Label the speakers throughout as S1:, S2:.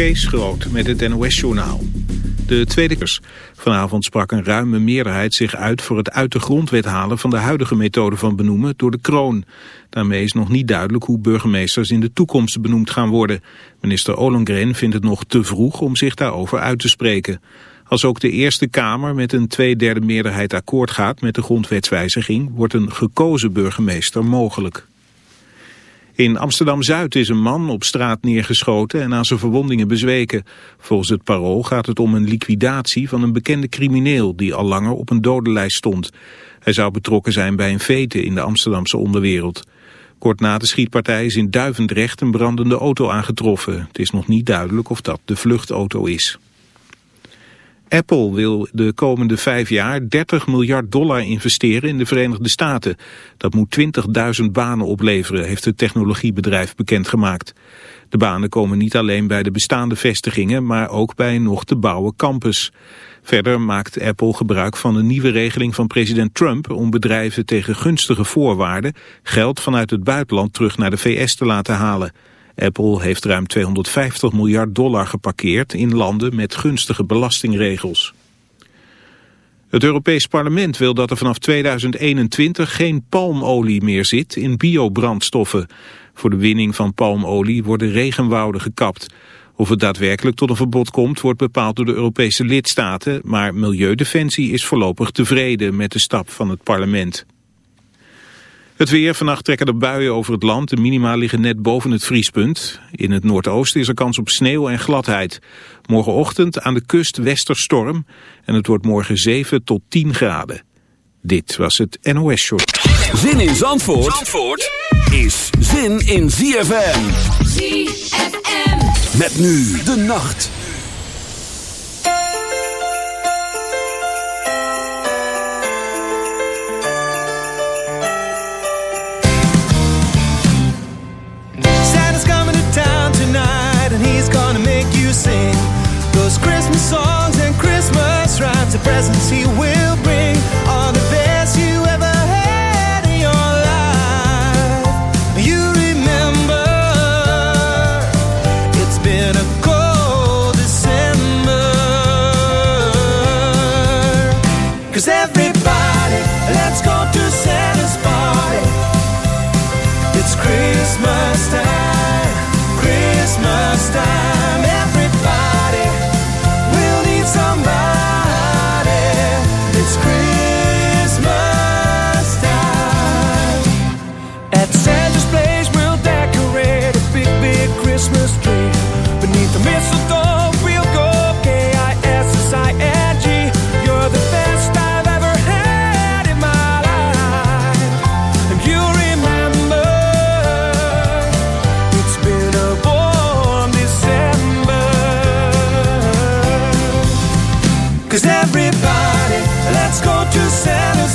S1: Kees met het NOS-journaal. De Tweede Kers. Vanavond sprak een ruime meerderheid zich uit voor het uit de grondwet halen van de huidige methode van benoemen door de kroon. Daarmee is nog niet duidelijk hoe burgemeesters in de toekomst benoemd gaan worden. Minister Ollongren vindt het nog te vroeg om zich daarover uit te spreken. Als ook de Eerste Kamer met een tweederde meerderheid akkoord gaat met de grondwetswijziging, wordt een gekozen burgemeester mogelijk. In Amsterdam-Zuid is een man op straat neergeschoten en aan zijn verwondingen bezweken. Volgens het parool gaat het om een liquidatie van een bekende crimineel die al langer op een dodenlijst stond. Hij zou betrokken zijn bij een vete in de Amsterdamse onderwereld. Kort na de schietpartij is in Duivendrecht een brandende auto aangetroffen. Het is nog niet duidelijk of dat de vluchtauto is. Apple wil de komende vijf jaar 30 miljard dollar investeren in de Verenigde Staten. Dat moet 20.000 banen opleveren, heeft het technologiebedrijf bekendgemaakt. De banen komen niet alleen bij de bestaande vestigingen, maar ook bij een nog te bouwen campus. Verder maakt Apple gebruik van een nieuwe regeling van president Trump om bedrijven tegen gunstige voorwaarden geld vanuit het buitenland terug naar de VS te laten halen. Apple heeft ruim 250 miljard dollar geparkeerd in landen met gunstige belastingregels. Het Europees Parlement wil dat er vanaf 2021 geen palmolie meer zit in biobrandstoffen. Voor de winning van palmolie worden regenwouden gekapt. Of het daadwerkelijk tot een verbod komt wordt bepaald door de Europese lidstaten, maar Milieudefensie is voorlopig tevreden met de stap van het parlement. Het weer, vannacht trekken er buien over het land. De minima liggen net boven het vriespunt. In het noordoosten is er kans op sneeuw en gladheid. Morgenochtend aan de kust westerstorm. En het wordt morgen 7 tot 10 graden. Dit was het NOS Show.
S2: Zin in Zandvoort, Zandvoort is zin in ZFM. ZFM. Met nu de nacht.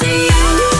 S3: to you.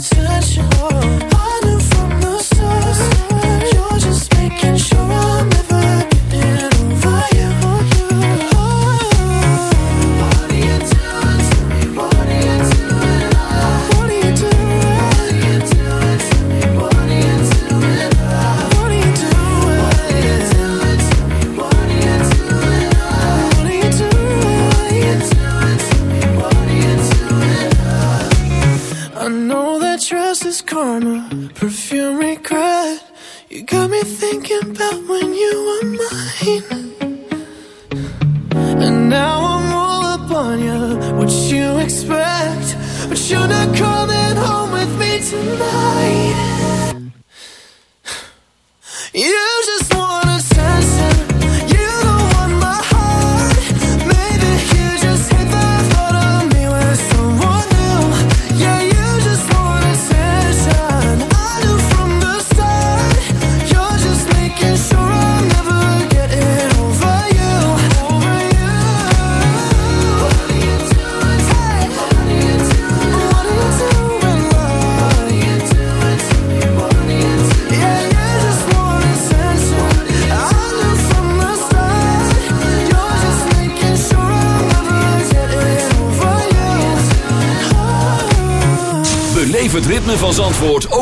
S4: touch your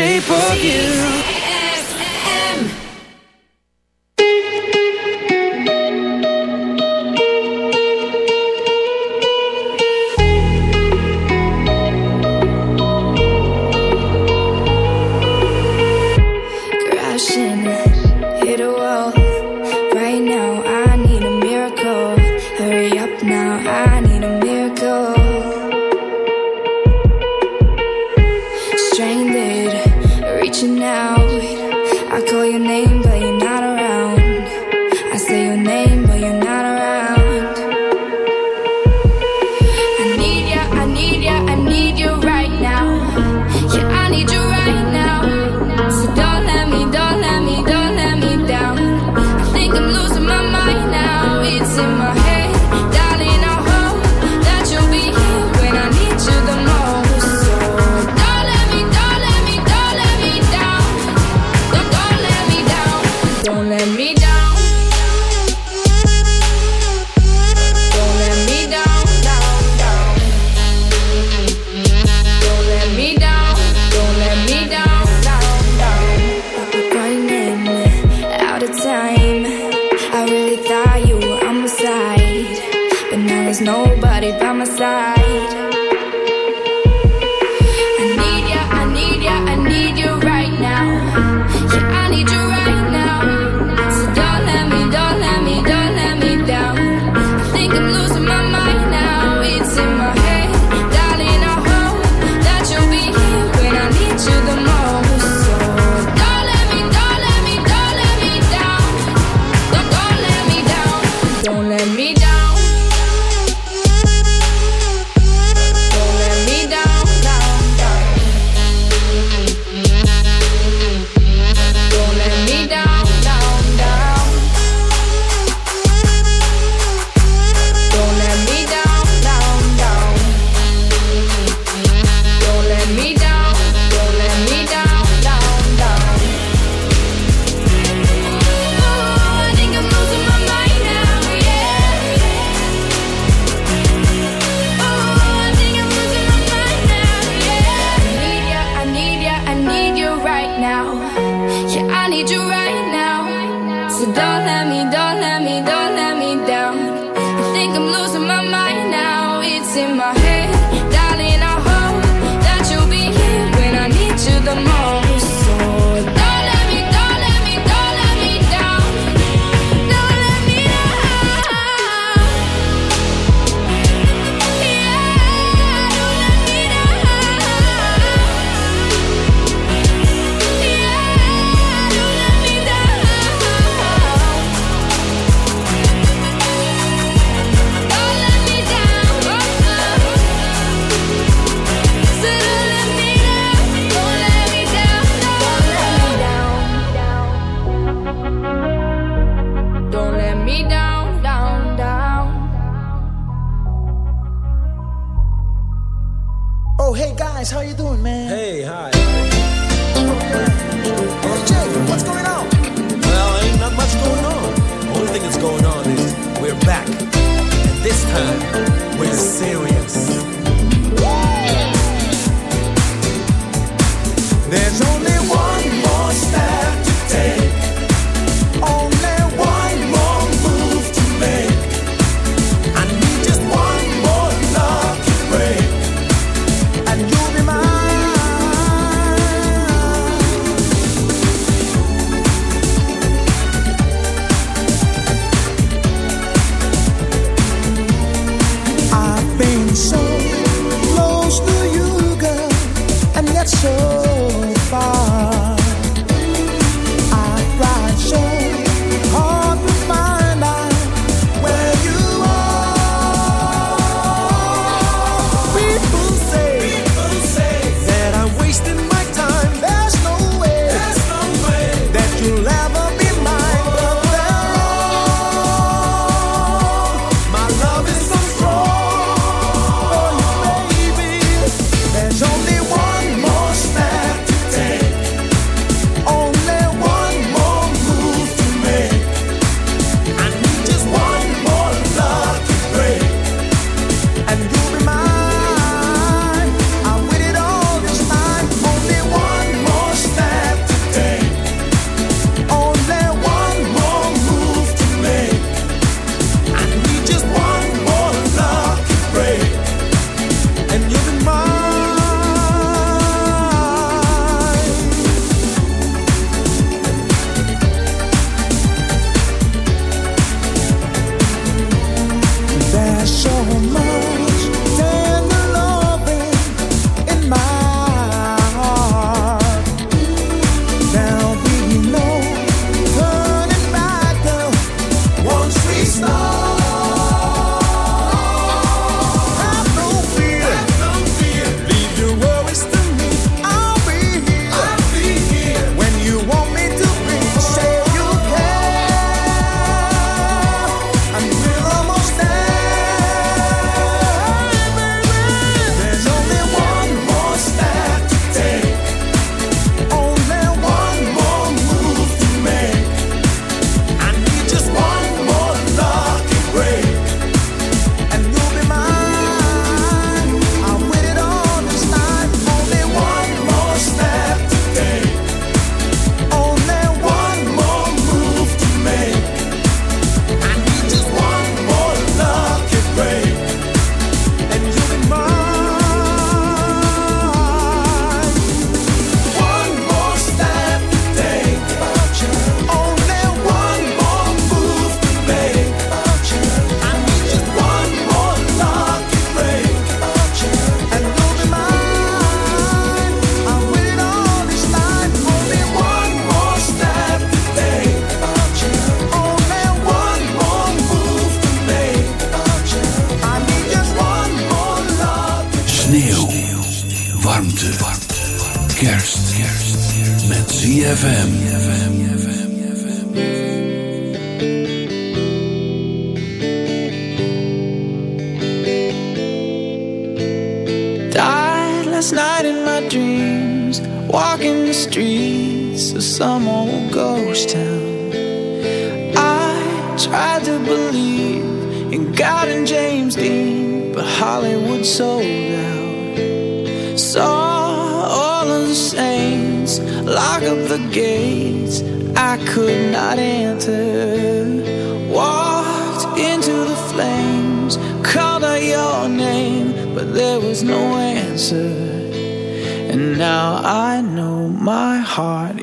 S5: shape of you.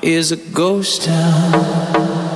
S6: Is
S7: a ghost town.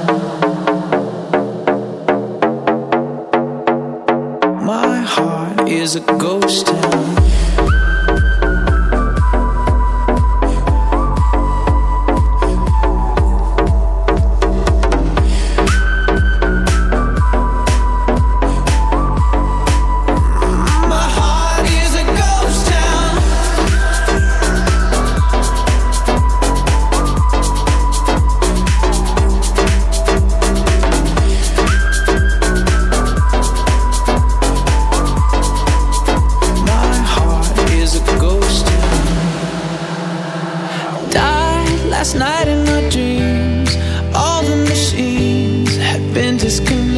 S3: Been disconnected.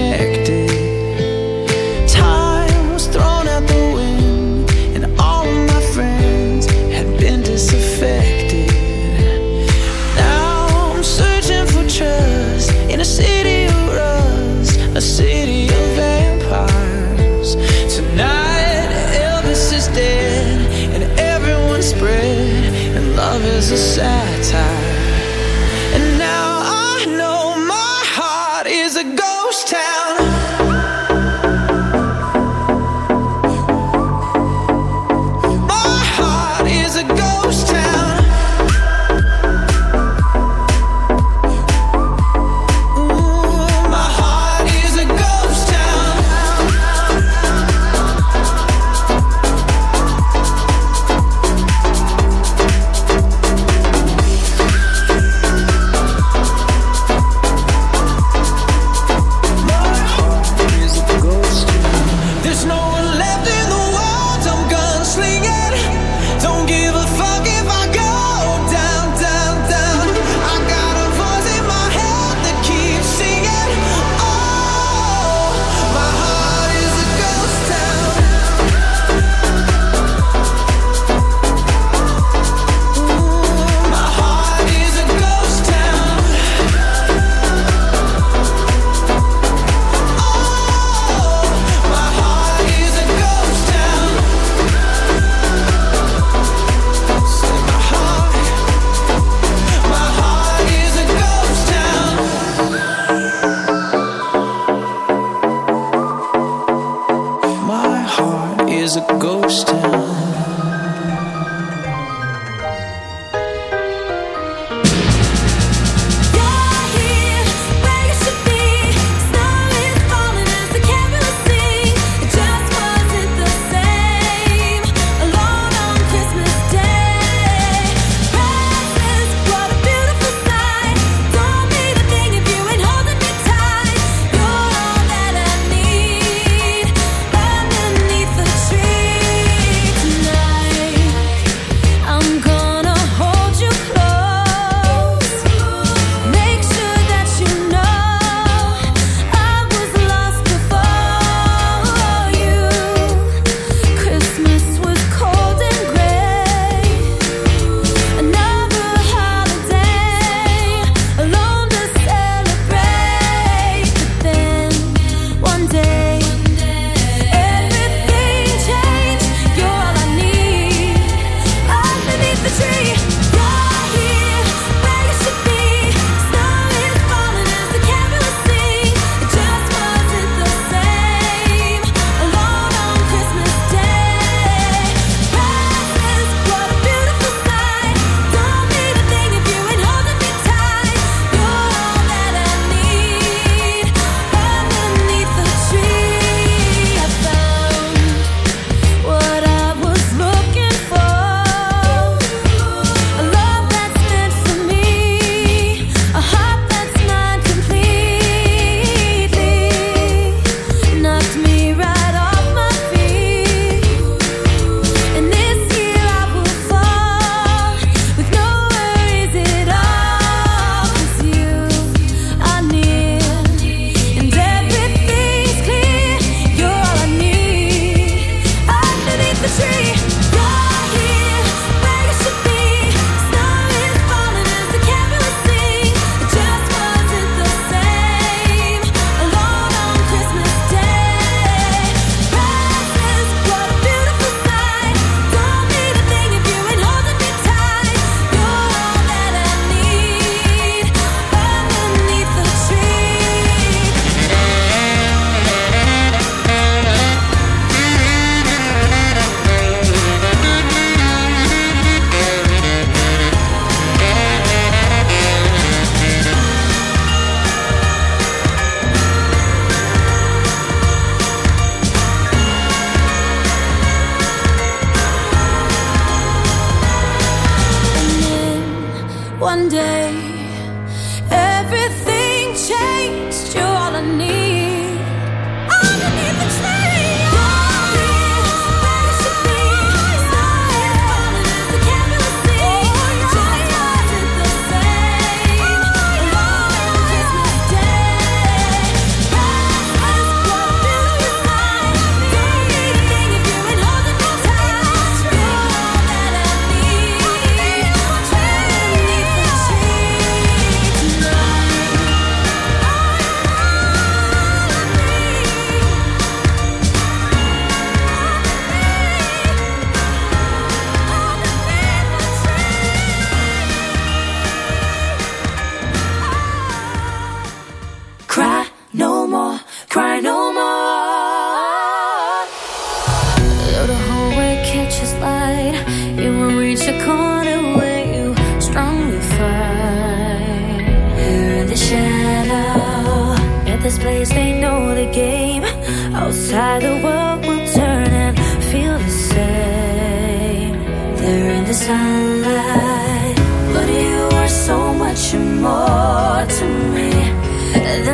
S3: time.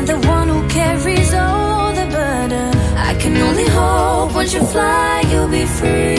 S3: than the one
S8: who carries all the burden. I can only hope once you
S3: fly, you'll be free.